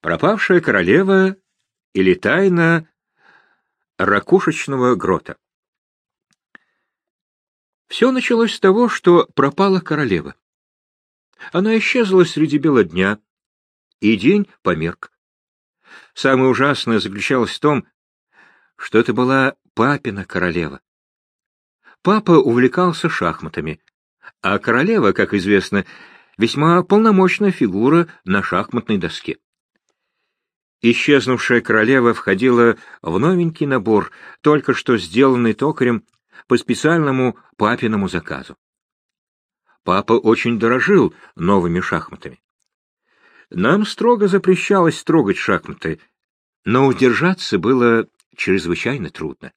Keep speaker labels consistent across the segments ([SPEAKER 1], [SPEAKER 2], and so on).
[SPEAKER 1] Пропавшая королева или тайна ракушечного грота. Все началось с того, что пропала королева. Она исчезла среди бела дня, и день померк. Самое ужасное заключалось в том, что это была папина королева. Папа увлекался шахматами, а королева, как известно, весьма полномочная фигура на шахматной доске. Исчезнувшая королева входила в новенький набор, только что сделанный токарем по специальному папиному заказу. Папа очень дорожил новыми шахматами. Нам строго запрещалось трогать шахматы, но удержаться было чрезвычайно трудно.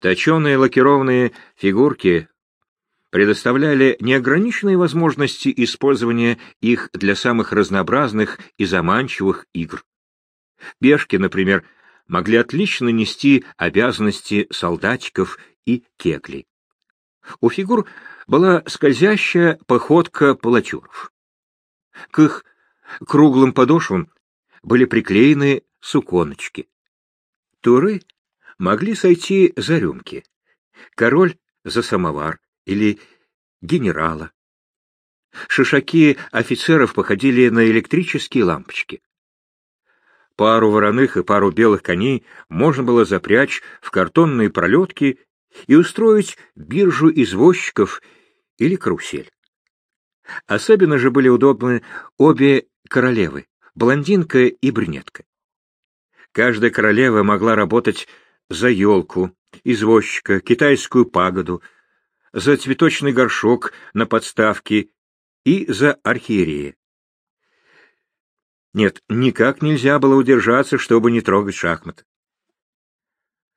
[SPEAKER 1] Точеные лакированные фигурки предоставляли неограниченные возможности использования их для самых разнообразных и заманчивых игр. Пешки, например, могли отлично нести обязанности солдатиков и кеглей. У фигур была скользящая походка палачуров. К их круглым подошвам были приклеены суконочки. Туры могли сойти за рюмки, король — за самовар, или генерала. Шишаки офицеров походили на электрические лампочки. Пару вороных и пару белых коней можно было запрячь в картонные пролетки и устроить биржу извозчиков или карусель. Особенно же были удобны обе королевы, блондинка и брюнетка. Каждая королева могла работать за елку, извозчика, китайскую пагоду, за цветочный горшок на подставке и за архиерея. Нет, никак нельзя было удержаться, чтобы не трогать шахматы.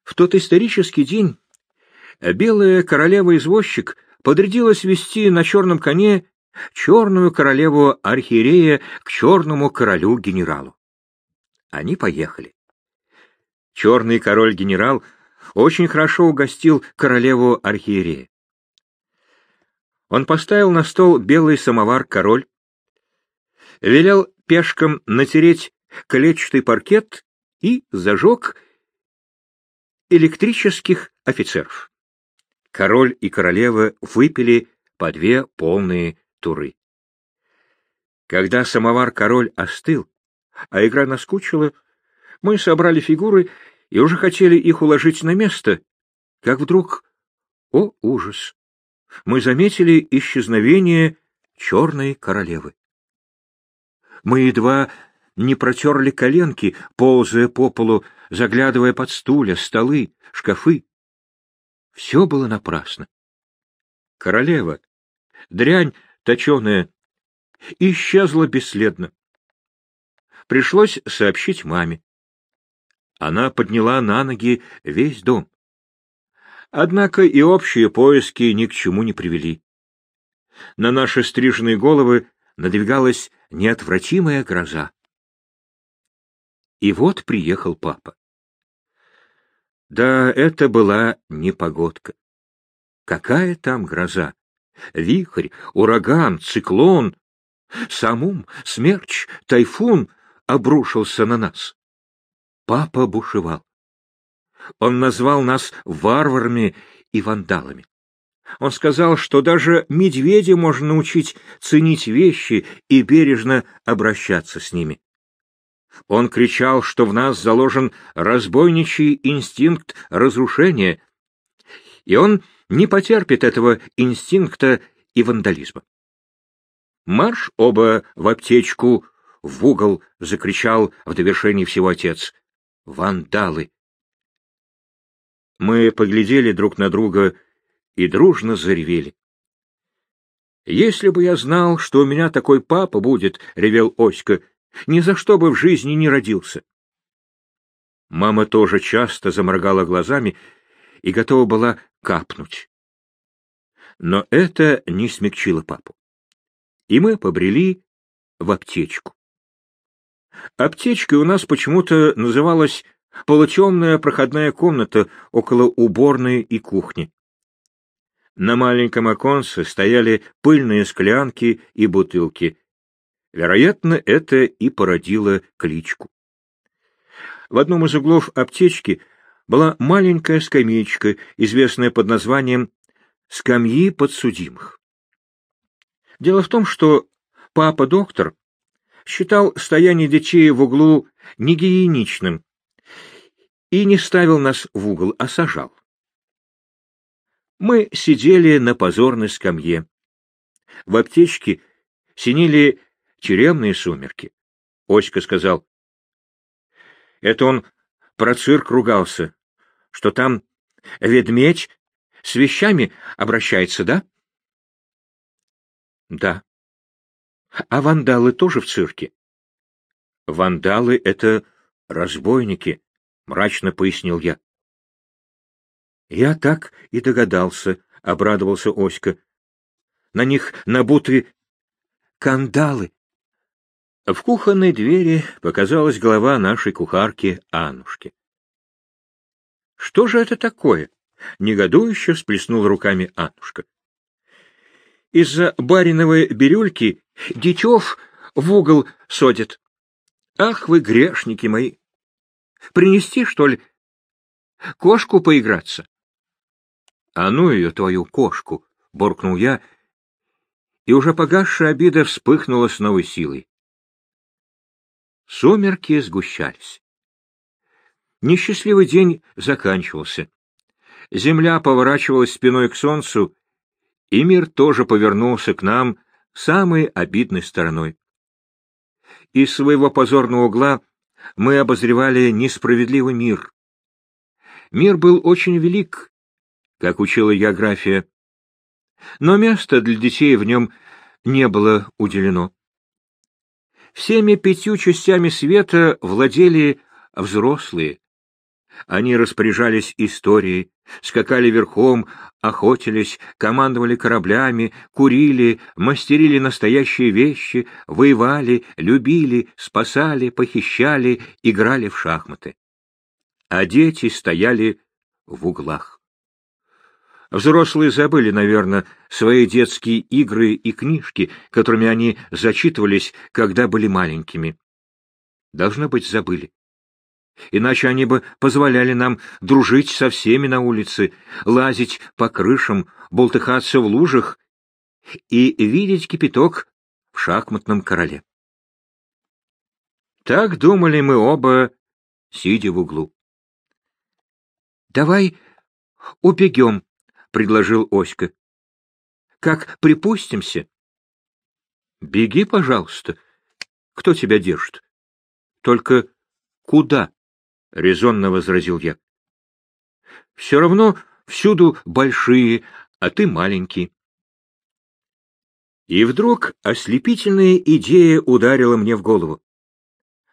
[SPEAKER 1] В тот исторический день белая королева-извозчик подрядилась вести на черном коне черную королеву архиерея к черному королю-генералу. Они поехали. Черный король-генерал очень хорошо угостил королеву архиерея. Он поставил на стол белый самовар король, велел пешкам натереть клетчатый паркет и зажег электрических офицеров. Король и королева выпили по две полные туры. Когда самовар король остыл, а игра наскучила, мы собрали фигуры и уже хотели их уложить на место, как вдруг, о ужас, мы заметили исчезновение черной королевы. Мы едва не протерли коленки, ползая по полу, заглядывая под стулья, столы, шкафы. Все было напрасно. Королева, дрянь точеная, исчезла бесследно. Пришлось сообщить маме. Она подняла на ноги весь дом. Однако и общие поиски ни к чему не привели. На наши стриженные головы надвигалась неотвратимая гроза. И вот приехал папа. Да, это была не погодка. Какая там гроза? Вихрь, ураган, циклон, самум, смерч, тайфун обрушился на нас. Папа бушевал. Он назвал нас варварами и вандалами. Он сказал, что даже медведя можно научить ценить вещи и бережно обращаться с ними. Он кричал, что в нас заложен разбойничий инстинкт разрушения, и он не потерпит этого инстинкта и вандализма. «Марш оба в аптечку!» — в угол закричал в довершении всего отец. «Вандалы! Мы поглядели друг на друга и дружно заревели. «Если бы я знал, что у меня такой папа будет, — ревел Оська, — ни за что бы в жизни не родился». Мама тоже часто заморгала глазами и готова была капнуть. Но это не смягчило папу. И мы побрели в аптечку. Аптечкой у нас почему-то называлась полутемная проходная комната около уборной и кухни. На маленьком оконце стояли пыльные склянки и бутылки. Вероятно, это и породило кличку. В одном из углов аптечки была маленькая скамеечка, известная под названием «Скамьи подсудимых». Дело в том, что папа-доктор считал стояние детей в углу негигиеничным и не ставил нас в угол, а сажал. Мы сидели на позорной скамье. В аптечке синели тюремные сумерки. Оська сказал, это он про цирк ругался, что там ведмедь с вещами обращается, да? Да. А вандалы тоже в цирке? Вандалы — это разбойники, — мрачно пояснил я. Я так и догадался, — обрадовался Оська. На них набуты кандалы. В кухонной двери показалась голова нашей кухарки Аннушки. — Что же это такое? — негодующе всплеснула руками Аннушка. — Из-за бариновой бирюльки детев в угол содят. Ах вы, грешники мои! Принести, что ли, кошку поиграться? — А ну ее, твою кошку! — буркнул я, и уже погасшая обида вспыхнула с новой силой. Сумерки сгущались. Несчастливый день заканчивался. Земля поворачивалась спиной к солнцу, и мир тоже повернулся к нам самой обидной стороной. Из своего позорного угла мы обозревали несправедливый мир. Мир был очень велик, как учила география, но места для детей в нем не было уделено. Всеми пятью частями света владели взрослые. Они распоряжались историей, скакали верхом, охотились, командовали кораблями, курили, мастерили настоящие вещи, воевали, любили, спасали, похищали, играли в шахматы. А дети стояли в углах. Взрослые забыли, наверное, свои детские игры и книжки, которыми они зачитывались, когда были маленькими. Должно быть, забыли. Иначе они бы позволяли нам дружить со всеми на улице, лазить по крышам, болтыхаться в лужах и видеть кипяток в шахматном короле. Так думали мы оба, сидя в углу. — Давай убегем, предложил Оська. Как припустимся? Беги, пожалуйста. Кто тебя держит? Только куда? Резонно возразил я. Все равно всюду большие, а ты маленький. И вдруг ослепительная идея ударила мне в голову.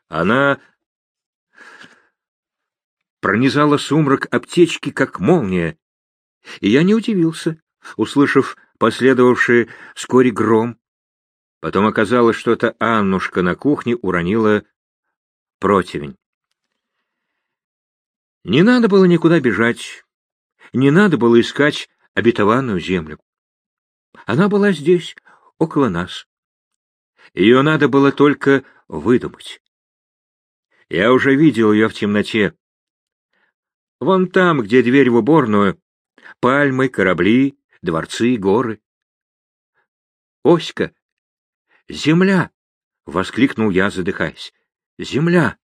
[SPEAKER 1] Она пронизала сумрак аптечки, как молния, и я не удивился, услышав последовавший вскоре гром. Потом оказалось, что это Аннушка на кухне уронила противень. Не надо было никуда бежать, не надо было искать обетованную землю. Она была здесь, около нас. Ее надо было только выдумать. Я уже видел ее в темноте. Вон там, где дверь в уборную, пальмы, корабли, дворцы, горы. «Оська! Земля!» — воскликнул я, задыхаясь. «Земля!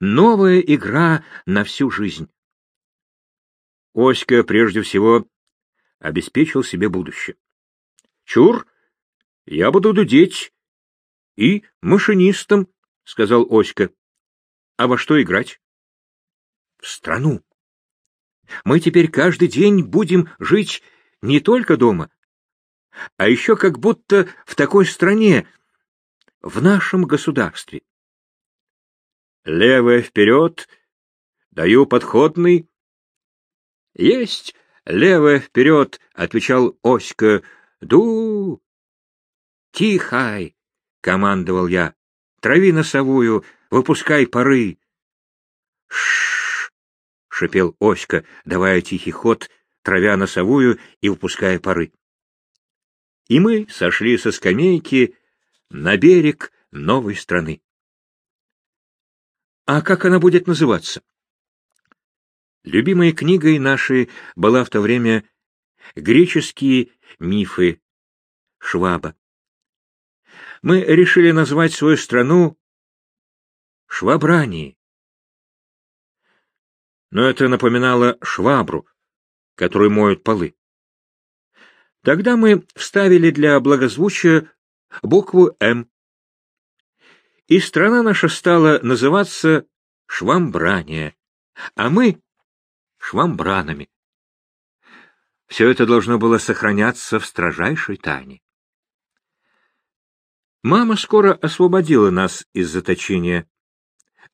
[SPEAKER 1] Новая игра на всю жизнь!» Оська, прежде всего, обеспечил себе будущее. «Чур! Я буду дудеть и машинистом», — сказал Оська. «А во что играть?» «В страну. Мы теперь каждый день будем жить не только дома, а еще как будто в такой стране, в нашем государстве. Левое вперед, даю подходный. Есть левое вперед, отвечал Оська. Ду! Тихай, командовал я. Трави носовую, выпускай пары. Ш — шипел Оська, давая тихий ход, травя носовую и выпуская пары. И мы сошли со скамейки на берег новой страны. А как она будет называться? Любимой книгой нашей была в то время греческие мифы Шваба. Мы решили назвать свою страну Швабранией. Но это напоминало швабру, которой моют полы. Тогда мы вставили для благозвучия букву «М». И страна наша стала называться Швамбрания, а мы — Швамбранами. Все это должно было сохраняться в строжайшей тайне. Мама скоро освободила нас из заточения.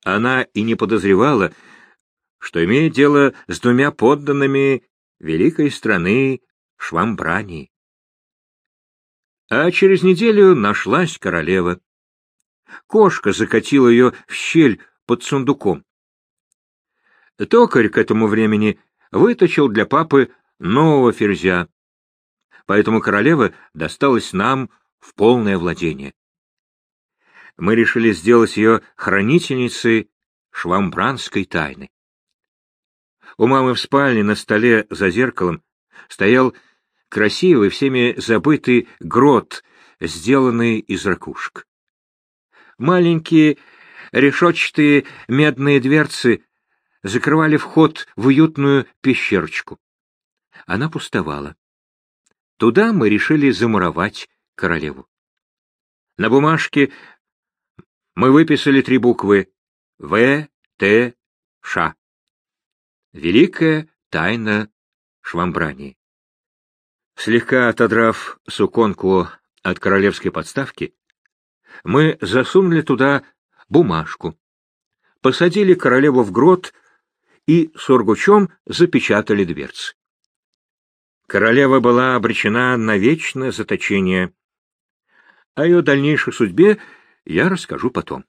[SPEAKER 1] Она и не подозревала, что имеет дело с двумя подданными великой страны Швамбрании. А через неделю нашлась королева. Кошка закатила ее в щель под сундуком. Токарь к этому времени выточил для папы нового ферзя, поэтому королева досталась нам в полное владение. Мы решили сделать ее хранительницей швамбранской тайны. У мамы в спальне на столе за зеркалом стоял красивый, всеми забытый грот, сделанный из ракушек. Маленькие решетчатые медные дверцы закрывали вход в уютную пещерочку. Она пустовала. Туда мы решили замуровать королеву. На бумажке мы выписали три буквы В, Т, Ш. Великая тайна Швамбрании. Слегка отодрав суконку от королевской подставки, мы засунули туда бумажку, посадили королеву в грот и сургучом запечатали дверцы. Королева была обречена на вечное заточение. О ее дальнейшей судьбе я расскажу потом.